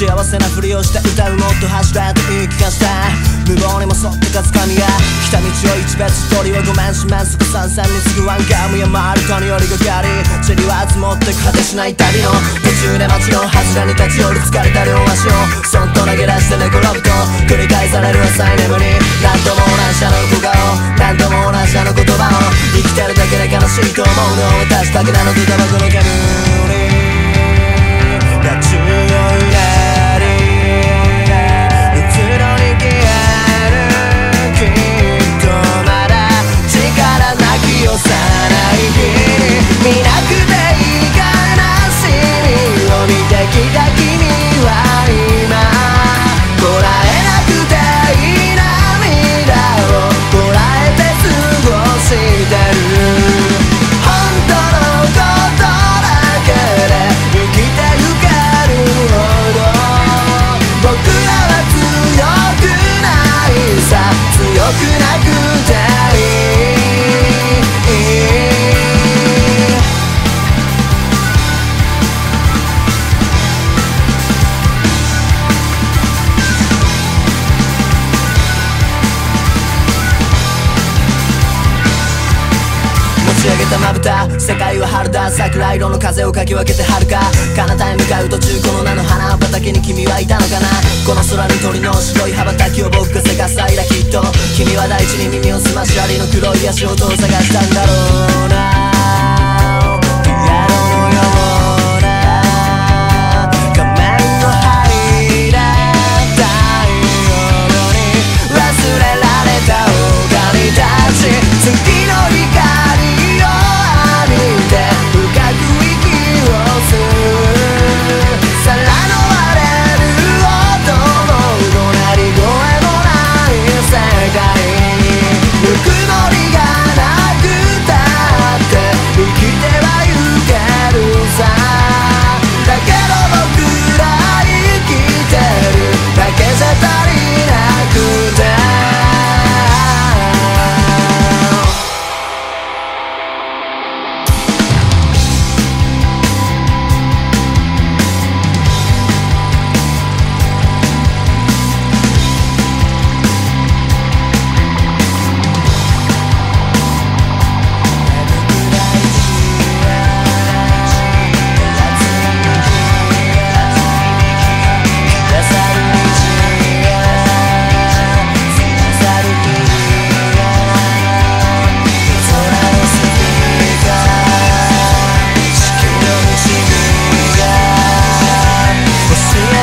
幸せなふりをして歌うもっと走れと言い聞かせた無謀にもそっとかつかみが来た道を一別鳥はごめんしますぐさんさんにすぐワンカムや回るによりがかり塵は積もって果てしない旅の途中で街の柱に立ち寄る疲れた両足をそっと投げ出して寝転ぶと繰り返される浅い眠り何度も同じあの小顔何度も同じあの言葉を生きてるだけで悲しいと思うのを私だけなのとタバコの煙げたまぶた世界は春だ。桜色の風をかき分けて遥か。彼方へ向かう途中この名の花畑に君はいたのかな。この空に鳥の白い羽ばたきを僕がせかさいだ。きっと君は大地に耳を澄ましありの黒い足音を探したんだろうな。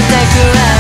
くは